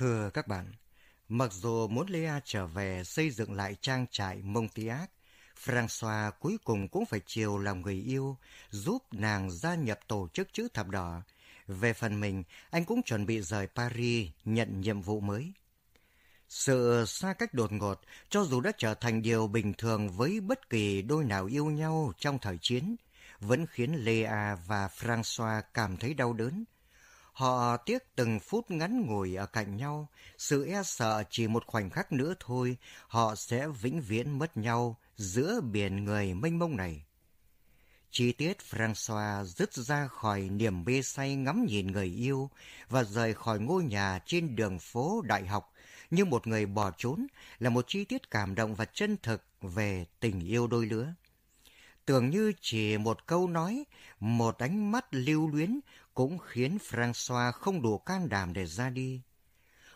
Thưa các bạn, mặc dù muốn Lea trở về xây dựng lại trang trại Montiac, François cuối cùng cũng phải chiều lòng người yêu, giúp nàng gia nhập tổ chức chữ thập đỏ. Về phần mình, anh cũng chuẩn bị rời Paris nhận nhiệm vụ mới. Sự xa cách đột ngột, cho dù đã trở thành điều bình thường với bất kỳ đôi nào yêu nhau trong thời chiến, vẫn khiến Lea và François cảm thấy đau đớn. Họ tiếc từng phút ngắn ngủi ở cạnh nhau, sự e sợ chỉ một khoảnh khắc nữa thôi, họ sẽ vĩnh viễn mất nhau giữa biển người mênh mông này. Chi tiết François dứt ra khỏi niềm mê say ngắm nhìn người yêu và rời khỏi ngôi nhà trên đường phố đại học như một người bỏ trốn là một chi tiết cảm động và chân thực về tình yêu đôi lứa. Tưởng như chỉ một câu nói, một ánh mắt lưu luyến cũng khiến François không đủ can đảm để ra đi.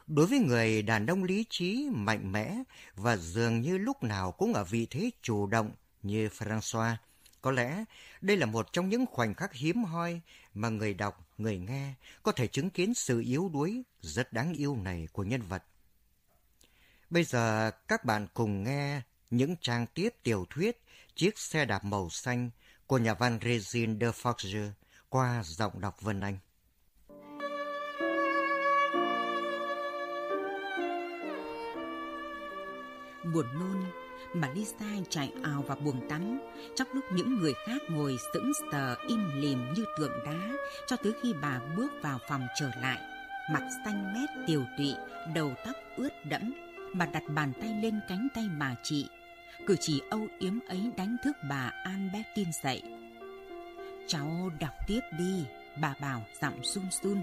Đối với người đàn ông lý trí, mạnh mẽ và dường như lúc nào cũng ở vị thế chủ động như François, có lẽ đây là một trong những khoảnh khắc hiếm hoi mà người đọc, người nghe có thể chứng kiến sự yếu đuối rất đáng yêu này của nhân vật. Bây giờ các bạn cùng nghe những trang tiếp tiểu thuyết Chiếc xe đạp màu xanh của nhà văn Regine de Forger qua giọng đọc Vân Anh. Buồn nôn, mà Lisa chạy ào vào buồng tắm, trong lúc những người khác ngồi sững sờ im lìm như tượng đá, cho tới khi bà bước vào phòng trở lại mặt xanh mét tiều tụy, đầu tóc ướt đẫm, bà đặt bàn tay lên cánh tay bà chị cử chỉ âu yếm ấy đánh thức bà Albertine dậy cháu đọc tiếp đi bà bảo giọng run run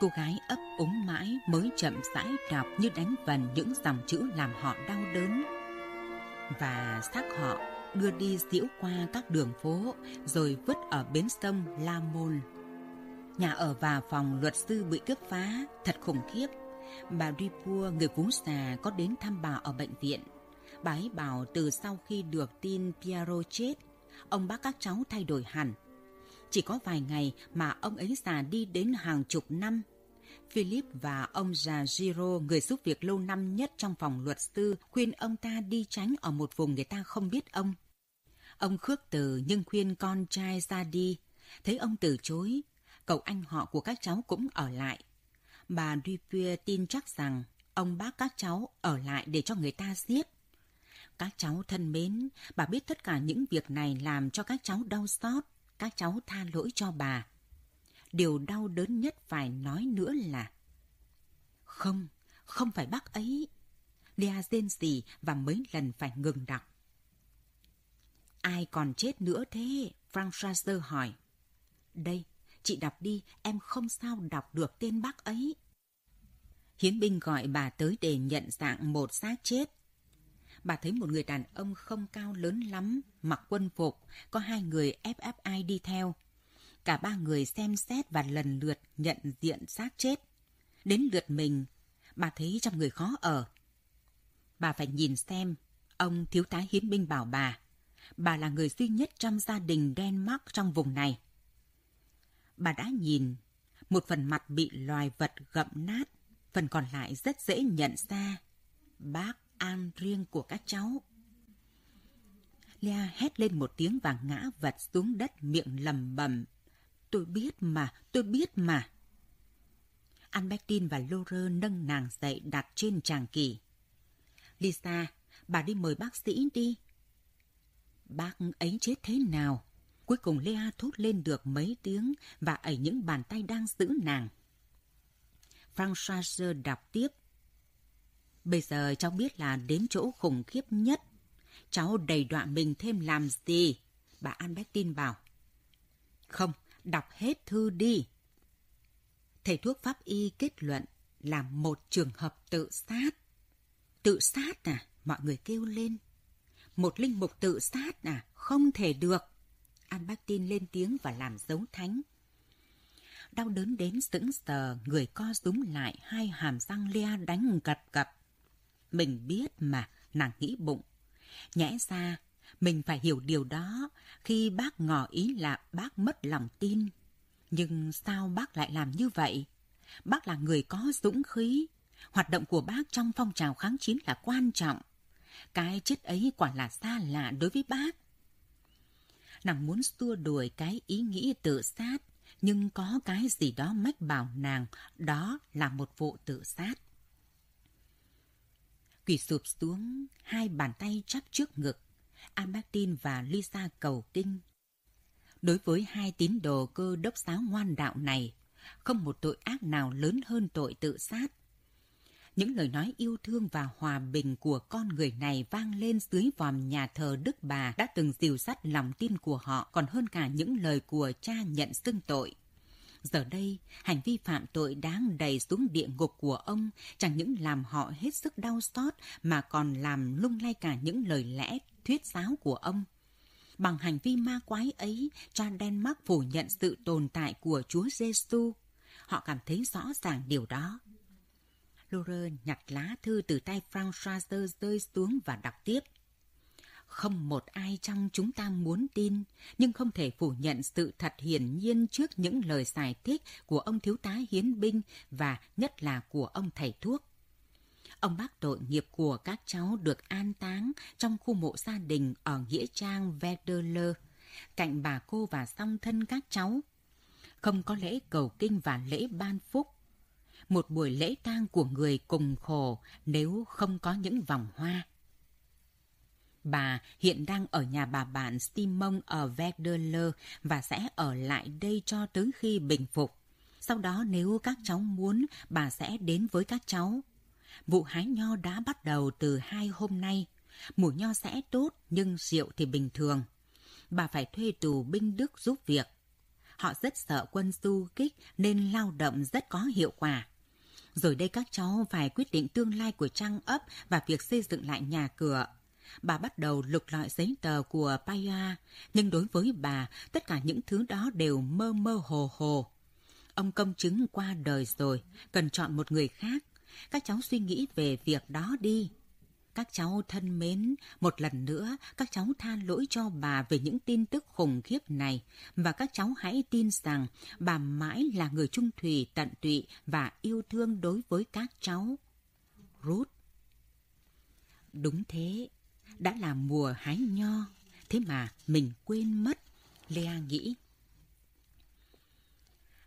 cô gái ấp úng mãi mới chậm rãi đọc như đánh vần những dòng chữ làm họ đau đớn và xác họ đưa đi diễu qua các đường phố rồi vứt ở bến sông La Môn. Nhà ở và phòng luật sư bị cướp phá, thật khủng khiếp. Bà Ripua, người vú già, có đến thăm bà ở bệnh viện. Bà ấy bảo từ sau khi được tin Piero chết, ông bác các cháu thay đổi hẳn. Chỉ có vài ngày mà ông ấy già đi đến hàng chục năm Philip và ông già Giro, người giúp việc lâu năm nhất trong phòng luật sư, khuyên ông ta đi tránh ở một vùng người ta không biết ông. Ông khước từ nhưng khuyên con trai ra đi. Thấy ông từ chối, cậu anh họ của các cháu cũng ở lại. Bà Dupuy tin chắc rằng ông bác các cháu ở lại để cho người ta giết. Các cháu thân mến, bà biết tất cả những việc này làm cho các cháu đau xót. Các cháu tha lỗi cho bà điều đau đớn nhất phải nói nữa là Không, không phải bác ấy. Lea rên gì và mấy lần phải ngừng đọc. Ai còn chết nữa thế? Frank hỏi. Đây, chị đọc đi, em không sao đọc được tên bác ấy. Hiến binh gọi bà tới để nhận dạng một xác chết. Bà thấy một người đàn ông không cao lớn lắm, mặc quân phục, có hai người FFI đi theo. Cả ba người xem xét và lần lượt nhận diện xác chết. Đến lượt mình, bà thấy trong người khó ở. Bà phải nhìn xem, ông thiếu tá hiến binh bảo bà, bà là người duy nhất trong gia đình Denmark trong vùng này. Bà đã nhìn, một phần mặt bị loài vật gậm nát, phần còn lại rất dễ nhận ra. Bác an riêng của các cháu. Lea hét lên một tiếng và ngã vật xuống đất miệng lầm bầm Tôi biết mà, tôi biết mà. Albertine và Laura nâng nàng dậy đặt trên tràng kỳ. Lisa, bà đi mời bác sĩ đi. Bác ấy chết thế nào? Cuối cùng Lea thốt lên được mấy tiếng và ẩy những bàn tay đang giữ nàng. François đọc tiếp. Bây giờ cháu biết là đến chỗ khủng khiếp nhất. Cháu đầy đoạn mình thêm làm gì? Bà Albertine bảo. Không, đọc hết thư đi. Thầy thuốc pháp y kết luận là một trường hợp tự sát. Tự sát à? Mọi người kêu lên. Một linh mục tự sát à? Không thể được. An lên tiếng và làm dấu thánh. Đau đớn đến sững sờ, người co rúm lại, hai hàm răng lia đánh gật gập. Mình biết mà, nàng nghĩ bụng. Nhẽ ra, mình phải hiểu điều đó khi bác ngỏ ý là bác mất lòng tin. Nhưng sao bác lại làm như vậy? Bác là người có dũng khí. Hoạt động của bác trong phong trào kháng chiến là quan trọng. Cái chết ấy quả là xa lạ đối với bác. Nàng muốn xua đuổi cái ý nghĩ tự sát, nhưng có cái gì đó mách bảo nàng đó là một vụ tự sát. Quỳ sụp xuống, hai bàn tay chắp trước ngực. Albertine và Lisa cầu kinh. Đối với hai tín đồ cơ đốc giáo ngoan đạo này, không một tội ác nào lớn hơn tội tự sát. Những lời nói yêu thương và hòa bình của con người này vang lên dưới vòm nhà thờ Đức Bà đã từng dìu dắt lòng tin của họ còn hơn cả những lời của cha nhận xưng tội. Giờ đây, hành vi phạm tội đáng đầy xuống địa ngục của ông chẳng những làm họ hết sức đau xót mà còn làm lung lay cả những lời lẽ thuyết giáo của ông. Bằng hành vi ma quái ấy, cha Denmark phủ nhận sự tồn tại của Chúa Giêsu. Họ cảm thấy rõ ràng điều đó. Laura nhặt lá thư từ tay François rơi xuống và đọc tiếp. Không một ai trong chúng ta muốn tin, nhưng không thể phủ nhận sự thật hiển nhiên trước những lời giải thích của ông thiếu tá hiến binh và nhất là của ông thầy thuốc. Ông bác tội nghiệp của các cháu được an táng trong khu mộ gia đình ở Nghĩa Trang Verdeler, cạnh bà cô và song thân các cháu. Không có lễ cầu kinh và lễ ban phúc. Một buổi lễ tang của người cùng khổ nếu không có những vòng hoa. Bà hiện đang ở nhà bà bạn Simon ở Verdeler và sẽ ở lại đây cho tới khi bình phục. Sau đó nếu các cháu muốn, bà sẽ đến với các cháu. Vụ hái nho đã bắt đầu từ hai hôm nay. Mùa nho sẽ tốt nhưng rượu thì bình thường. Bà phải thuê tù binh Đức giúp việc. Họ rất sợ quân du kích nên lao động rất có hiệu quả. Rồi đây các cháu phải quyết định tương lai của trang ấp và việc xây dựng lại nhà cửa bà bắt đầu lục lọi giấy tờ của Paya, nhưng đối với bà, tất cả những thứ đó đều mơ mơ hồ hồ. Ông công chứng qua đời rồi, cần chọn một người khác. Các cháu suy nghĩ về việc đó đi. Các cháu thân mến, một lần nữa, các cháu tha lỗi cho bà về những tin tức khủng khiếp này và các cháu hãy tin rằng bà mãi là người trung thủy tận tụy và yêu thương đối với các cháu. Ruth Đúng thế, đã là mùa hái nho, thế mà mình quên mất, Lea nghĩ.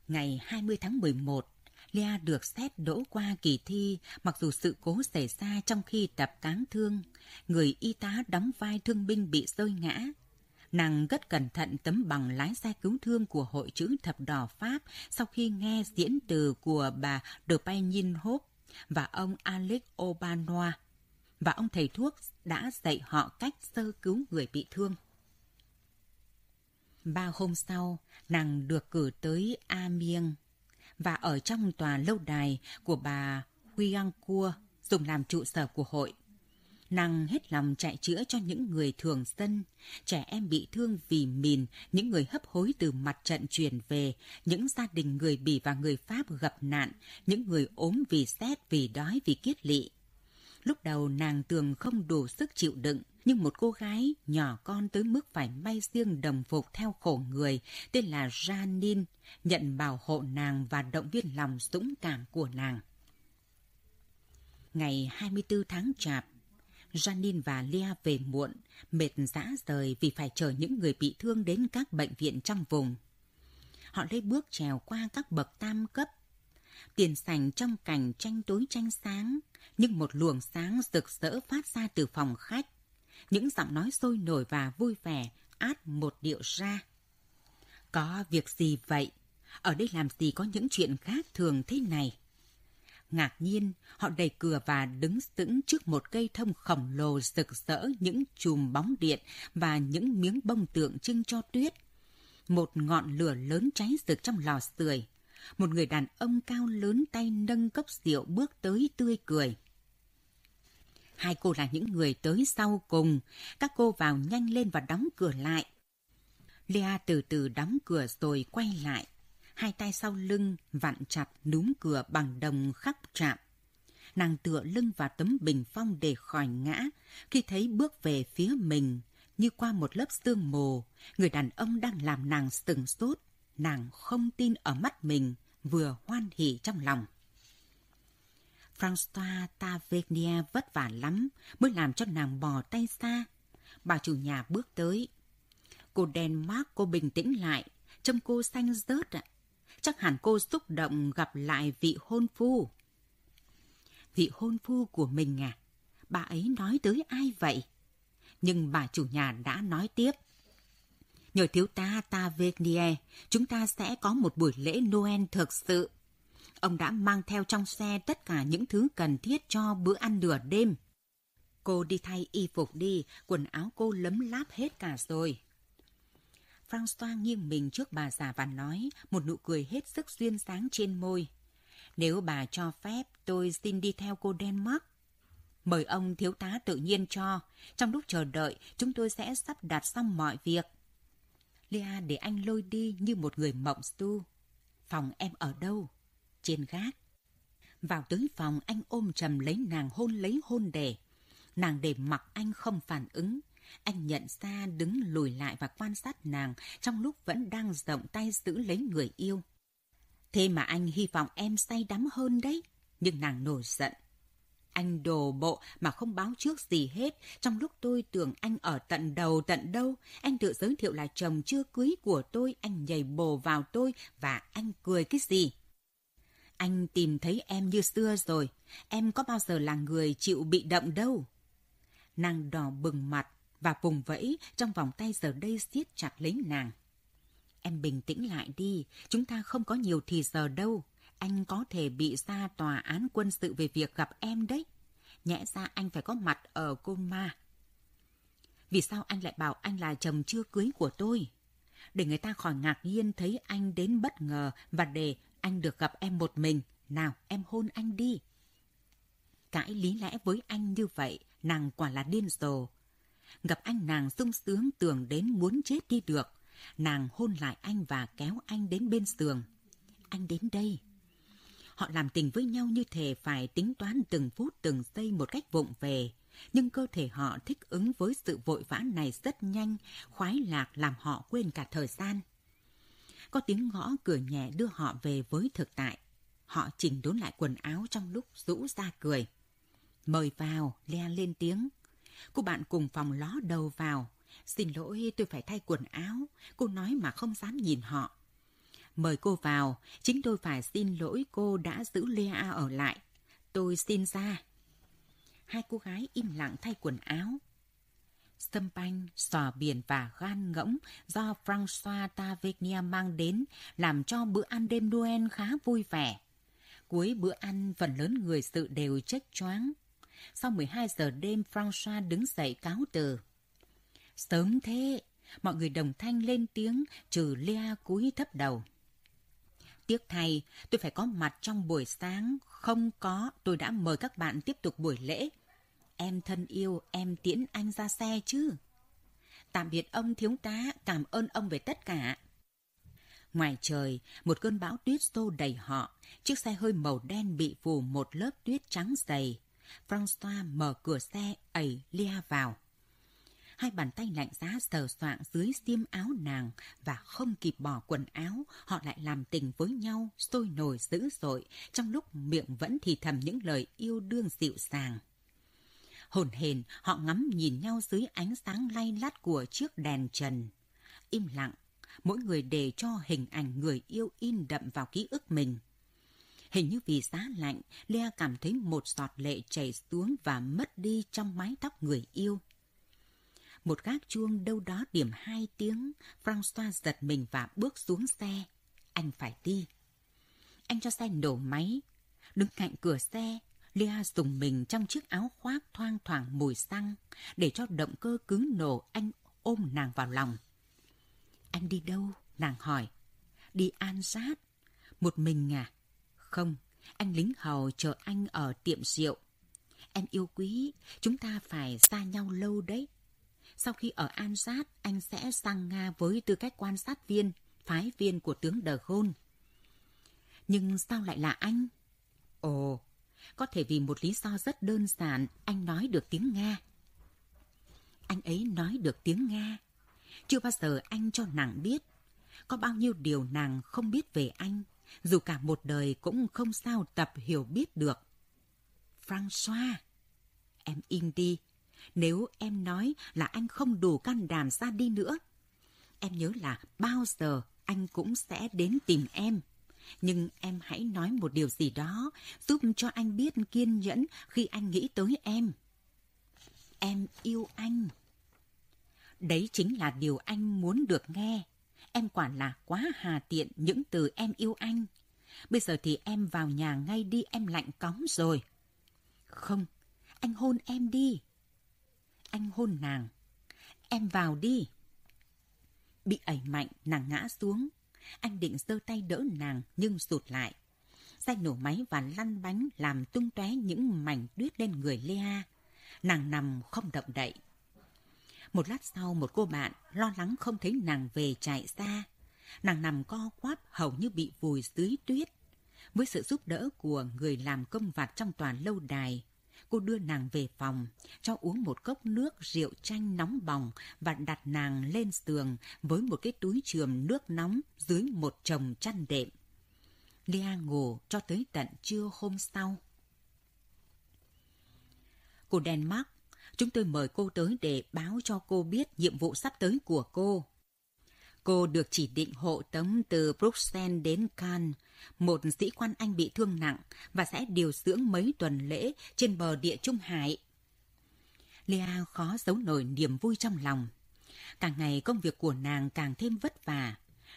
Ngày 20 tháng 11, Lea được xét đỗ qua kỳ thi mặc dù sự cố xảy ra trong khi tập cáng thương. Người y tá đóng vai thương binh bị rơi ngã. Nàng rất cẩn thận tấm bằng lái xe cứu thương của Hội chữ Thập Đỏ Pháp sau khi nghe diễn từ của bà De Payin Hope và ông Alex Obanoa và ông thầy thuốc đã dạy họ cách sơ cứu người bị thương. Ba hôm sau, nàng được cử tới A Miêng và ở trong tòa lâu đài của bà Huyancourt dùng làm trụ sở của hội. Nàng hết lòng chạy chữa cho những người thường dân, trẻ em bị thương vì mìn, những người hấp hối từ mặt trận chuyển về, những gia đình người Bỉ và người Pháp gặp nạn, những người ốm vì xét, vì đói, vì kiết lỵ. Lúc đầu nàng tường không đủ sức chịu đựng, nhưng một cô gái nhỏ con tới mức phải may riêng đồng phục theo khổ người tên là Janine nhận bảo hộ nàng và động viên lòng dũng cảm của nàng. Ngày 24 tháng chạp, Janine và Lea về muộn, mệt dã rời vì phải chờ những người bị thương đến các bệnh viện trong vùng. Họ lấy bước trèo qua các bậc tam cấp tiền sành trong cảnh tranh tối tranh sáng, nhưng một luồng sáng rực rỡ phát ra từ phòng khách. Những giọng nói sôi nổi và vui vẻ át một điệu ra. Có việc gì vậy? Ở đây làm gì có những chuyện khác thường thế này? Ngạc nhiên, họ đẩy cửa và đứng sững trước một cây thông khổng lồ rực rỡ những chùm bóng điện và những miếng bông tượng trưng cho tuyết. Một ngọn lửa lớn cháy rực trong lò sưởi một người đàn ông cao lớn tay nâng cốc rượu bước tới tươi cười. Hai cô là những người tới sau cùng, các cô vào nhanh lên và đóng cửa lại. Lea từ từ đóng cửa rồi quay lại, hai tay sau lưng vặn chặt núm cửa bằng đồng khắc chạm. Nàng tựa lưng vào tấm bình phong để khỏi ngã, khi thấy bước về phía mình, như qua một lớp sương mù, người đàn ông đang làm nàng sừng sốt. Nàng không tin ở mắt mình vừa hoan hỉ trong lòng. François Tavernier vất vả lắm mới làm cho nàng bò tay xa. Bà chủ nhà bước tới. Cô Denmark cô bình tĩnh lại, trông cô xanh rớt ạ. Chắc hẳn cô xúc động gặp lại vị hôn phu. Vị hôn phu của mình à? Bà ấy nói tới ai vậy? Nhưng bà chủ nhà đã nói tiếp. Nhờ thiếu ta Tavernier, chúng ta sẽ có một buổi lễ Noel thực sự. Ông đã mang theo trong xe tất cả những thứ cần thiết cho bữa ăn nửa đêm. Cô đi thay y phục đi, quần áo cô lấm láp hết cả rồi. François nghiêng mình trước bà già và nói, một nụ cười hết sức duyên sáng trên môi. Nếu bà cho phép, tôi xin đi theo cô Denmark. Mời ông thiếu tá tự nhiên cho. Trong lúc chờ đợi, chúng tôi sẽ sắp đặt xong mọi việc. Lea để anh lôi đi như một người mộng stu. Phòng em ở đâu? Trên gác. Vào tới phòng, anh ôm trầm lấy nàng hôn lấy hôn đề. Nàng để mặc anh không phản ứng. Anh nhận ra đứng lùi lại và quan sát nàng, trong lúc vẫn đang rộng tay giữ lấy người yêu. Thế mà anh hy vọng em say đắm hơn đấy. Nhưng nàng nổi giận. Anh đồ bộ mà không báo trước gì hết. Trong lúc tôi tưởng anh ở tận đầu tận đâu, anh tự giới thiệu là chồng chưa cưới của tôi, anh nhảy bồ vào tôi và anh cười cái gì? Anh tìm thấy em như xưa rồi, em có bao giờ là người chịu bị động đâu. Nàng đỏ bừng mặt và vùng vẫy trong vòng tay giờ đây siết chặt lấy nàng. Em bình tĩnh lại đi, chúng ta không có nhiều thì giờ đâu anh có thể bị ra tòa án quân sự về việc gặp em đấy. Nhẽ ra anh phải có mặt ở Côn Ma. Vì sao anh lại bảo anh là chồng chưa cưới của tôi? Để người ta khỏi ngạc nhiên thấy anh đến bất ngờ và để anh được gặp em một mình. Nào, em hôn anh đi. Cãi lý lẽ với anh như vậy, nàng quả là điên rồ. Gặp anh nàng sung sướng tưởng đến muốn chết đi được. Nàng hôn lại anh và kéo anh đến bên giường. Anh đến đây. Họ làm tình với nhau như thể phải tính toán từng phút từng giây một cách vụng về. Nhưng cơ thể họ thích ứng với sự vội vã này rất nhanh, khoái lạc làm họ quên cả thời gian. Có tiếng gõ cửa nhẹ đưa họ về với thực tại. Họ chỉnh đốn lại quần áo trong lúc rũ ra cười. Mời vào, le lên tiếng. Cô bạn cùng phòng ló đầu vào. Xin lỗi, tôi phải thay quần áo. Cô nói mà không dám nhìn họ. Mời cô vào, chính tôi phải xin lỗi cô đã giữ Lea ở lại. Tôi xin ra. Hai cô gái im lặng thay quần áo. Sâm panh, sò biển và gan ngỗng do François Tavernier mang đến làm cho bữa ăn đêm Noel khá vui vẻ. Cuối bữa ăn, phần lớn người sự đều chết choáng. Sau 12 giờ đêm, François đứng dậy cáo từ. Sớm thế, mọi người đồng thanh lên tiếng, trừ Lea cúi thấp đầu. Tiếc thay, tôi phải có mặt trong buổi sáng. Không có, tôi đã mời các bạn tiếp tục buổi lễ. Em thân yêu, em tiễn anh ra xe chứ. Tạm biệt ông thiếu tá, cảm ơn ông về tất cả. Ngoài trời, một cơn bão tuyết xô đầy họ. Chiếc xe hơi màu đen bị phủ một lớp tuyết trắng dày. François mở cửa xe, ẩy Lia vào hai bàn tay lạnh giá sờ soạng dưới xiêm áo nàng và không kịp bỏ quần áo, họ lại làm tình với nhau, sôi nổi dữ dội, trong lúc miệng vẫn thì thầm những lời yêu đương dịu dàng. Hồn hền, họ ngắm nhìn nhau dưới ánh sáng lay lắt của chiếc đèn trần. Im lặng, mỗi người để cho hình ảnh người yêu in đậm vào ký ức mình. Hình như vì giá lạnh, Lea cảm thấy một giọt lệ chảy xuống và mất đi trong mái tóc người yêu. Một gác chuông đâu đó điểm hai tiếng, Francois giật mình và bước xuống xe. Anh phải đi. Anh cho xe nổ máy. Đứng cạnh cửa xe, Lia dùng mình trong chiếc áo khoác thoang thoảng mùi xăng. Để cho động cơ cứng nổ, anh ôm nàng vào lòng. Anh đi đâu? Nàng hỏi. Đi an sát. Một mình à? Không, anh lính hầu chờ anh ở tiệm rượu. Em yêu quý, chúng ta phải xa nhau lâu đấy. Sau khi ở An Sát, anh sẽ sang Nga với tư cách quan sát viên, phái viên của tướng De Gaulle. Nhưng sao lại là anh? Ồ, có thể vì một lý do rất đơn giản, anh nói được tiếng Nga. Anh ấy nói được tiếng Nga. Chưa bao giờ anh cho nàng biết. Có bao nhiêu điều nàng không biết về anh. dù cả một đời cũng không sao tập hiểu biết được. François, em im đi. Nếu em nói là anh không đủ can đảm ra đi nữa, em nhớ là bao giờ anh cũng sẽ đến tìm em. Nhưng em hãy nói một điều gì đó giúp cho anh biết kiên nhẫn khi anh nghĩ tới em. Em yêu anh. Đấy chính là điều anh muốn được nghe. Em quả là quá hà tiện những từ em yêu anh. Bây giờ thì em vào nhà ngay đi em lạnh cóng rồi. Không, anh hôn em đi. Anh hôn nàng. Em vào đi. Bị ẩy mạnh, nàng ngã xuống. Anh định giơ tay đỡ nàng nhưng rụt lại. Xe nổ máy và lăn bánh làm tung tóe những mảnh tuyết lên người Lea. Nàng nằm không động đậy. Một lát sau một cô bạn lo lắng không thấy nàng về chạy xa. Nàng nằm co quắp hầu như bị vùi dưới tuyết. Với sự giúp đỡ của người làm công vặt trong tòa lâu đài, cô đưa nàng về phòng, cho uống một cốc nước rượu chanh nóng bỏng và đặt nàng lên giường với một cái túi chườm nước nóng dưới một chồng chăn đệm. Lia ngủ cho tới tận trưa hôm sau. Cô Denmark, chúng tôi mời cô tới để báo cho cô biết nhiệm vụ sắp tới của cô. Cô được chỉ định hộ tống từ Bruxelles đến Cannes, một sĩ quan Anh bị thương nặng và sẽ điều dưỡng mấy tuần lễ trên bờ địa Trung Hải. Lea khó giấu nổi niềm vui trong lòng. Càng ngày công việc của nàng càng thêm vất vả.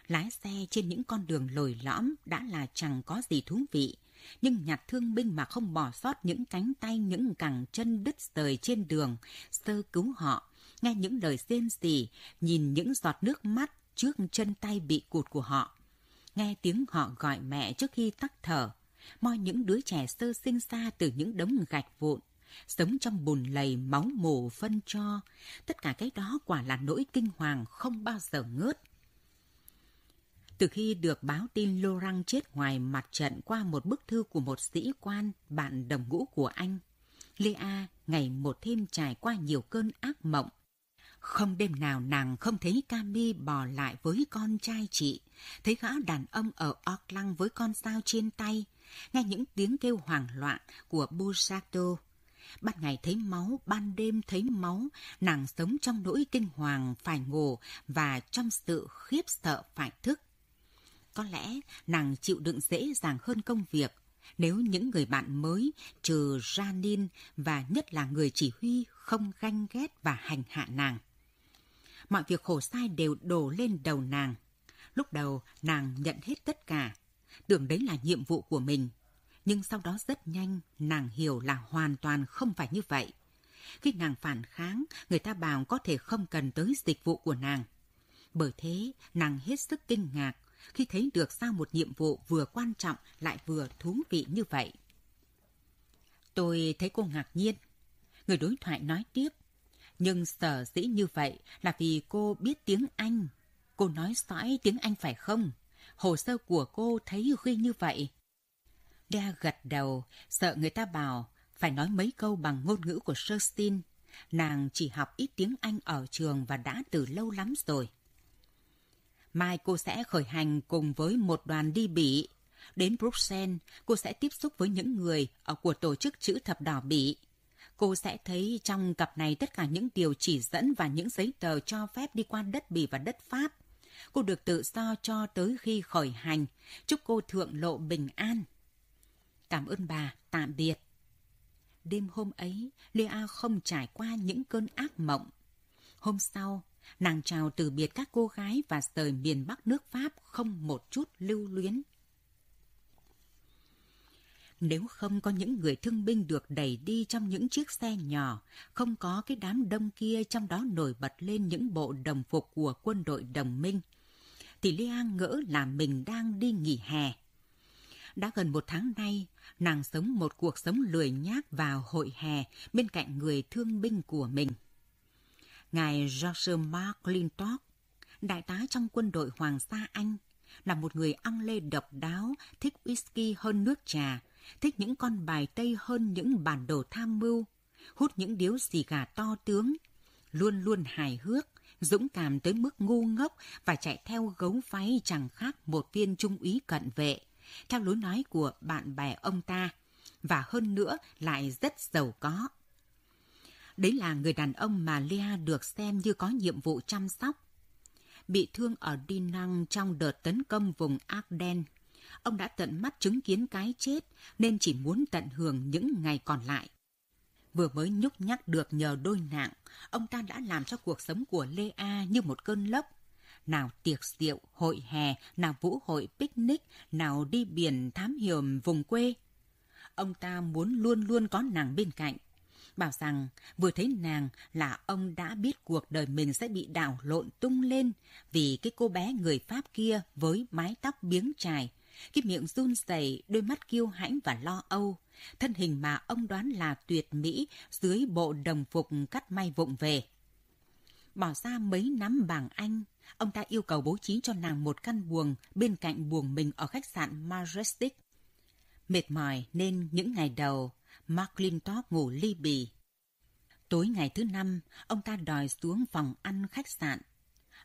Lái xe trên những con đường lồi lõm đã là chẳng có gì thú vị. Nhưng nhặt thương binh mà không bỏ sót những cánh tay, những cẳng chân đứt rời trên đường, sơ cứu họ, nghe những lời rên rỉ, nhìn những giọt nước mắt trước chân tay bị cụt của họ. Nghe tiếng họ gọi mẹ trước khi tắt thở, moi những đứa trẻ sơ sinh ra từ những đống gạch vụn, sống trong bùn lầy máu mồ phân cho. Tất cả cái đó quả là nỗi kinh hoàng không bao giờ ngớt. Từ khi được báo tin Laurent chết ngoài mặt trận qua một bức thư của một sĩ quan, bạn đồng ngũ của anh, Lea ngày một thêm trải qua nhiều cơn ác mộng không đêm nào nàng không thấy Cami bò lại với con trai chị, thấy gã đàn ông ở Auckland với con sao trên tay, nghe những tiếng kêu hoảng loạn của Busato. Ban ngày thấy máu, ban đêm thấy máu, nàng sống trong nỗi kinh hoàng phải ngủ và trong sự khiếp sợ phải thức. Có lẽ nàng chịu đựng dễ dàng hơn công việc. Nếu những người bạn mới trừ Janine và nhất là người chỉ huy không ganh ghét và hành hạ nàng mọi việc khổ sai đều đổ lên đầu nàng. Lúc đầu, nàng nhận hết tất cả, tưởng đấy là nhiệm vụ của mình. Nhưng sau đó rất nhanh, nàng hiểu là hoàn toàn không phải như vậy. Khi nàng phản kháng, người ta bảo có thể không cần tới dịch vụ của nàng. Bởi thế, nàng hết sức kinh ngạc khi thấy được sao một nhiệm vụ vừa quan trọng lại vừa thú vị như vậy. Tôi thấy cô ngạc nhiên. Người đối thoại nói tiếp. Nhưng sở dĩ như vậy là vì cô biết tiếng Anh. Cô nói sõi tiếng Anh phải không? Hồ sơ của cô thấy ghi như vậy. Đea gật đầu, sợ người ta bảo phải nói mấy câu bằng ngôn ngữ của Sherstin. Nàng chỉ học ít tiếng Anh ở trường và đã từ lâu lắm rồi. Mai cô sẽ khởi hành cùng với một đoàn đi Bỉ. Đến Bruxelles, cô sẽ tiếp xúc với những người ở của tổ chức chữ thập đỏ Bỉ cô sẽ thấy trong cặp này tất cả những điều chỉ dẫn và những giấy tờ cho phép đi qua đất Bỉ và đất Pháp. Cô được tự do cho tới khi khởi hành. Chúc cô thượng lộ bình an. Cảm ơn bà, tạm biệt. Đêm hôm ấy, Lea không trải qua những cơn ác mộng. Hôm sau, nàng chào từ biệt các cô gái và rời miền Bắc nước Pháp không một chút lưu luyến. Nếu không có những người thương binh được đẩy đi trong những chiếc xe nhỏ, không có cái đám đông kia trong đó nổi bật lên những bộ đồng phục của quân đội đồng minh, thì Liang ngỡ là mình đang đi nghỉ hè. Đã gần một tháng nay, nàng sống một cuộc sống lười nhác vào hội hè bên cạnh người thương binh của mình. Ngài George Mark Lintock, đại tá trong quân đội Hoàng gia Anh, là một người ăn lê độc đáo, thích whisky hơn nước trà, thích những con bài tây hơn những bản đồ tham mưu, hút những điếu xì gà to tướng, luôn luôn hài hước, dũng cảm tới mức ngu ngốc và chạy theo gấu váy chẳng khác một viên trung úy cận vệ, theo lối nói của bạn bè ông ta, và hơn nữa lại rất giàu có. Đấy là người đàn ông mà Lea được xem như có nhiệm vụ chăm sóc. Bị thương ở Dinang trong đợt tấn công vùng Ardennes, ông đã tận mắt chứng kiến cái chết nên chỉ muốn tận hưởng những ngày còn lại. Vừa mới nhúc nhắc được nhờ đôi nạng, ông ta đã làm cho cuộc sống của Lê A như một cơn lốc. Nào tiệc rượu, hội hè, nào vũ hội picnic, nào đi biển thám hiểm vùng quê. Ông ta muốn luôn luôn có nàng bên cạnh. Bảo rằng vừa thấy nàng là ông đã biết cuộc đời mình sẽ bị đảo lộn tung lên vì cái cô bé người Pháp kia với mái tóc biếng trải, cái miệng run rẩy, đôi mắt kiêu hãnh và lo âu, thân hình mà ông đoán là tuyệt mỹ dưới bộ đồng phục cắt may vụng về. Bỏ ra mấy nắm bảng Anh, ông ta yêu cầu bố trí cho nàng một căn buồng bên cạnh buồng mình ở khách sạn Majestic. Mệt mỏi nên những ngày đầu, Mark Clintock ngủ ly bì. Tối ngày thứ năm, ông ta đòi xuống phòng ăn khách sạn.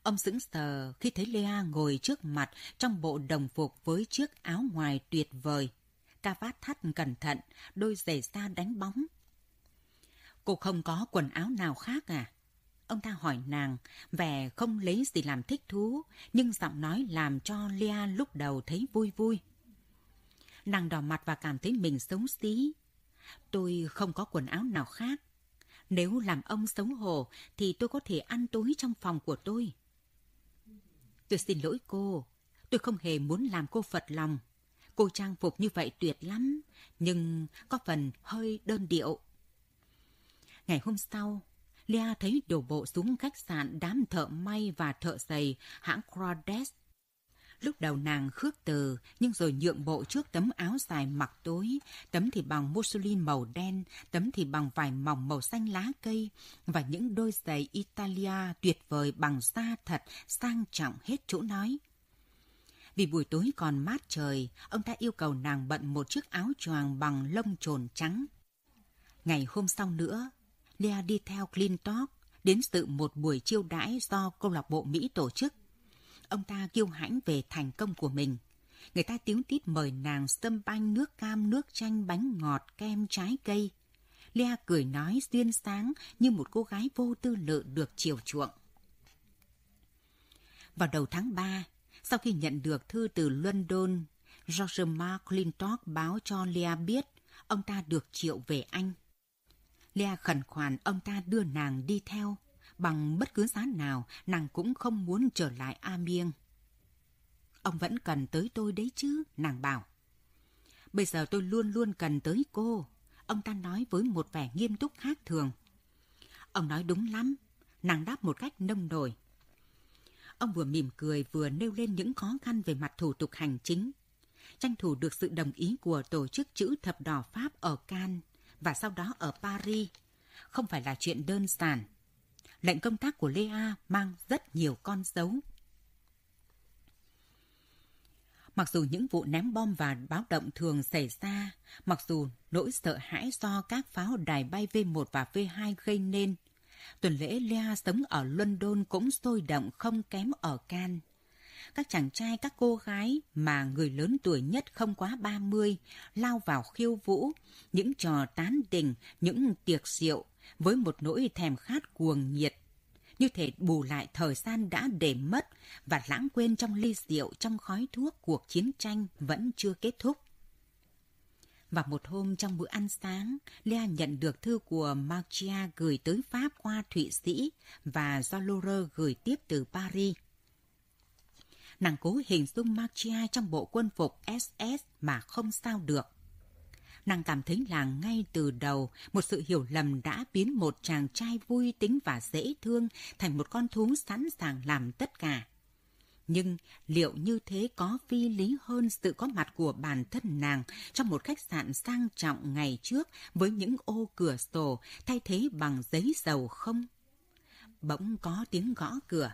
Ông sững sờ khi thấy Lea ngồi trước mặt trong bộ đồng phục với chiếc áo ngoài tuyệt vời cà vát thắt cẩn thận, đôi giày da đánh bóng. Cô không có quần áo nào khác à? Ông ta hỏi nàng, vẻ không lấy gì làm thích thú, nhưng giọng nói làm cho Lea lúc đầu thấy vui vui. Nàng đỏ mặt và cảm thấy mình xấu xí. Tôi không có quần áo nào khác. Nếu làm ông xấu hổ thì tôi có thể ăn tối trong phòng của tôi. Tôi xin lỗi cô, tôi không hề muốn làm cô phật lòng. Cô trang phục như vậy tuyệt lắm, nhưng có phần hơi đơn điệu. Ngày hôm sau, Lea thấy đổ bộ xuống khách sạn đám thợ may và thợ giày hãng Crodes. Lúc đầu nàng khước từ, nhưng rồi nhượng bộ trước tấm áo dài mặc tối, tấm thì bằng muslin màu đen, tấm thì bằng vải mỏng màu xanh lá cây, và những đôi giày Italia tuyệt vời bằng da thật, sang trọng hết chỗ nói. Vì buổi tối còn mát trời, ông ta yêu cầu nàng bận một chiếc áo choàng bằng lông trồn trắng. Ngày hôm sau nữa, Lea đi theo Clintock đến dự một buổi chiêu đãi do câu lạc bộ Mỹ tổ chức. Ông ta kiêu hãnh về thành công của mình. Người ta tiếng tít mời nàng sâm banh nước cam, nước chanh, bánh ngọt, kem, trái cây. Lea cười nói xuyên sáng như một cô gái vô tư lự được chiều chuộng. Vào đầu tháng 3, sau khi nhận được thư từ London, George Mark Clintock báo cho Lea biết ông ta được triệu về Anh. Lea khẩn khoản ông ta đưa nàng đi theo. Bằng bất cứ giá nào, nàng cũng không muốn trở lại A Miêng. Ông vẫn cần tới tôi đấy chứ, nàng bảo. Bây giờ tôi luôn luôn cần tới cô. Ông ta nói với một vẻ nghiêm túc khác thường. Ông nói đúng lắm. Nàng đáp một cách nông nổi. Ông vừa mỉm cười vừa nêu lên những khó khăn về mặt thủ tục hành chính. Tranh thủ được sự đồng ý của tổ chức chữ thập đỏ Pháp ở Cannes và sau đó ở Paris không phải là chuyện đơn giản. Lệnh công tác của Lea mang rất nhiều con dấu. Mặc dù những vụ ném bom và báo động thường xảy ra, mặc dù nỗi sợ hãi do các pháo đài bay V1 và V2 gây nên, Tuần lễ Lea sống ở London cũng sôi động không kém ở Cannes. Các chàng trai, các cô gái mà người lớn tuổi nhất không quá 30 lao vào khiêu vũ, những trò tán tình, những tiệc rượu với một nỗi thèm khát cuồng nhiệt. Như thể bù lại thời gian đã để mất và lãng quên trong ly rượu trong khói thuốc cuộc chiến tranh vẫn chưa kết thúc. Và một hôm trong bữa ăn sáng, Lea nhận được thư của Marcia gửi tới Pháp qua Thụy Sĩ và do Laura gửi tiếp từ Paris. Nàng cố hình dung Marcia trong bộ quân phục SS mà không sao được. Nàng cảm thấy là ngay từ đầu, một sự hiểu lầm đã biến một chàng trai vui tính và dễ thương thành một con thú sẵn sàng làm tất cả. Nhưng liệu như thế có phi lý hơn sự có mặt của bản thân nàng trong một khách sạn sang trọng ngày trước với những ô cửa sổ thay thế bằng giấy dầu không? Bỗng có tiếng gõ cửa.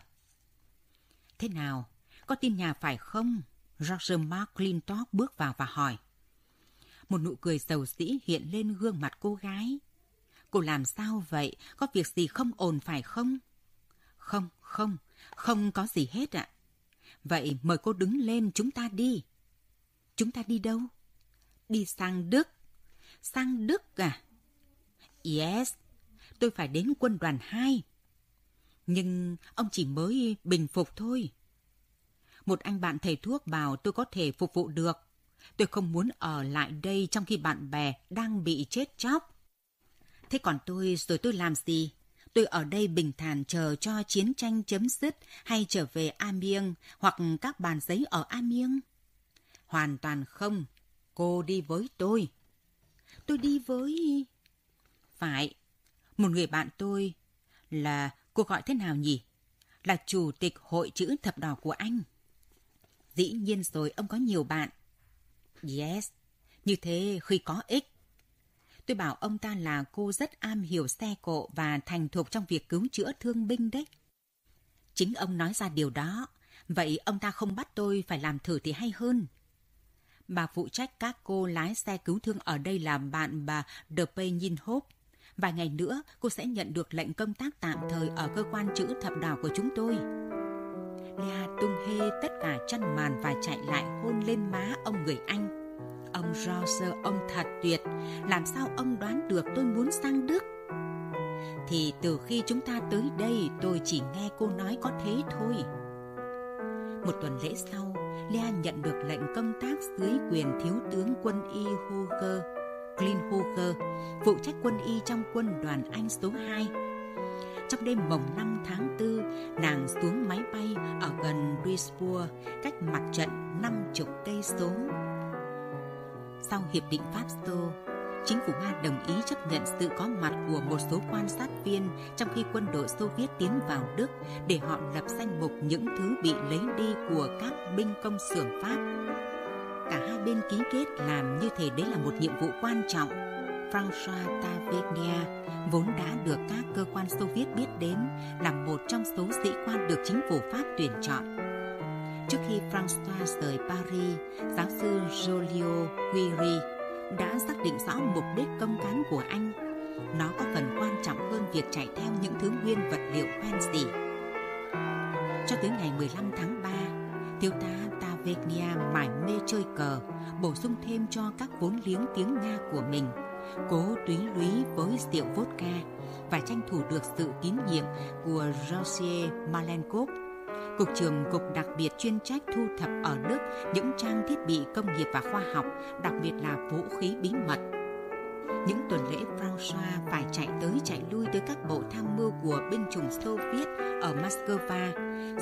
Thế nào? Có tin nhà phải không? Roger Mark Clintock bước vào và hỏi. Một nụ cười sầu sĩ hiện lên gương mặt cô gái. Cô làm sao vậy? Có việc gì không ổn phải không? Không, không, không có gì hết ạ. À. Vậy mời cô đứng lên chúng ta đi. Chúng ta đi đâu? Đi sang Đức. Sang Đức à? Yes, tôi phải đến quân đoàn 2. Nhưng ông chỉ mới bình phục thôi. Một anh bạn thầy thuốc bảo tôi có thể phục vụ được. Tôi không muốn ở lại đây trong khi bạn bè đang bị chết chóc. Thế còn tôi rồi tôi làm gì? Tôi ở đây bình thản chờ cho chiến tranh chấm dứt hay trở về Amiens hoặc các bàn giấy ở Amiens? Hoàn toàn không. Cô đi với tôi. Tôi đi với... Phải. Một người bạn tôi là... Cô gọi thế nào nhỉ? Là chủ tịch hội chữ thập đỏ của anh. Dĩ nhiên rồi, ông có nhiều bạn. Yes, như thế khi có ích. Tôi bảo ông ta là cô rất am hiểu xe cộ và thành thục trong việc cứu chữa thương binh đấy. Chính ông nói ra điều đó, vậy ông ta không bắt tôi phải làm thử thì hay hơn. Bà phụ trách các cô lái xe cứu thương ở đây là bạn bà De Peñin Hope. Vài ngày nữa, cô sẽ nhận được lệnh công tác tạm thời ở cơ quan chữ thập đỏ của chúng tôi. Nga tung hê tất cả chăn màn và chạy lại hôn lên má ông người Anh. Ông Roger, ông thật tuyệt. Làm sao ông đoán được tôi muốn sang Đức? Thì từ khi chúng ta tới đây tôi chỉ nghe cô nói có thế thôi. Một tuần lễ sau, Lea nhận được lệnh công tác dưới quyền thiếu tướng quân y Huger, Clint Huger, phụ trách quân y trong quân đoàn Anh số 2. Trong đêm mồng 5 tháng 4, nàng xuống máy bay ở gần Duisburg, cách mặt trận 50 cây số. Sau hiệp định Pháp-Xô, chính phủ Nga đồng ý chấp nhận sự có mặt của một số quan sát viên trong khi quân đội Xô Viết tiến vào Đức để họ lập danh mục những thứ bị lấy đi của các binh công xưởng Pháp. Cả hai bên ký kết làm như thể đấy là một nhiệm vụ quan trọng. François Tavernier vốn đã được các cơ quan Xô Viết biết đến là một trong số sĩ quan được chính phủ Pháp tuyển chọn Trước khi François rời Paris, giáo sư Jolio Guiri đã xác định rõ mục đích công cán của anh. Nó có phần quan trọng hơn việc chạy theo những thứ nguyên vật liệu quen gì. Cho tới ngày 15 tháng 3, thiếu tá Tavernia mải mê chơi cờ, bổ sung thêm cho các vốn liếng tiếng Nga của mình, cố túy lúy với rượu vodka và tranh thủ được sự tín nhiệm của Roger Malenkov, Cục trưởng Cục đặc biệt chuyên trách thu thập ở Đức những trang thiết bị công nghiệp và khoa học, đặc biệt là vũ khí bí mật. Những tuần lễ François phải chạy tới chạy lui tới các bộ tham mưu của binh chủng Xô Viết ở Moscow,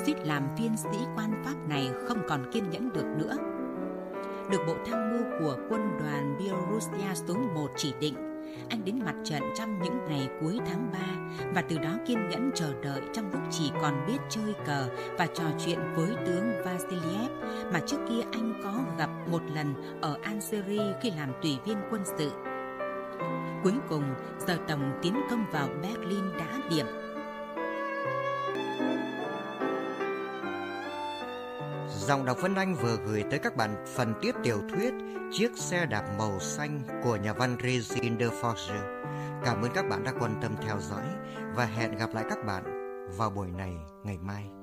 suýt làm viên sĩ quan Pháp này không còn kiên nhẫn được nữa. Được bộ tham mưu của quân đoàn Bielorussia số 1 chỉ định anh đến mặt trận trong những ngày cuối tháng 3 và từ đó kiên nhẫn chờ đợi trong lúc chỉ còn biết chơi cờ và trò chuyện với tướng Vasiliev mà trước kia anh có gặp một lần ở Algeria khi làm tùy viên quân sự. Cuối cùng, giờ tổng tiến công vào Berlin đã điểm Dòng đọc Vân Anh vừa gửi tới các bạn phần tiếp tiểu thuyết Chiếc xe đạp màu xanh của nhà văn Regine de Forger. Cảm ơn các bạn đã quan tâm theo dõi và hẹn gặp lại các bạn vào buổi này ngày mai.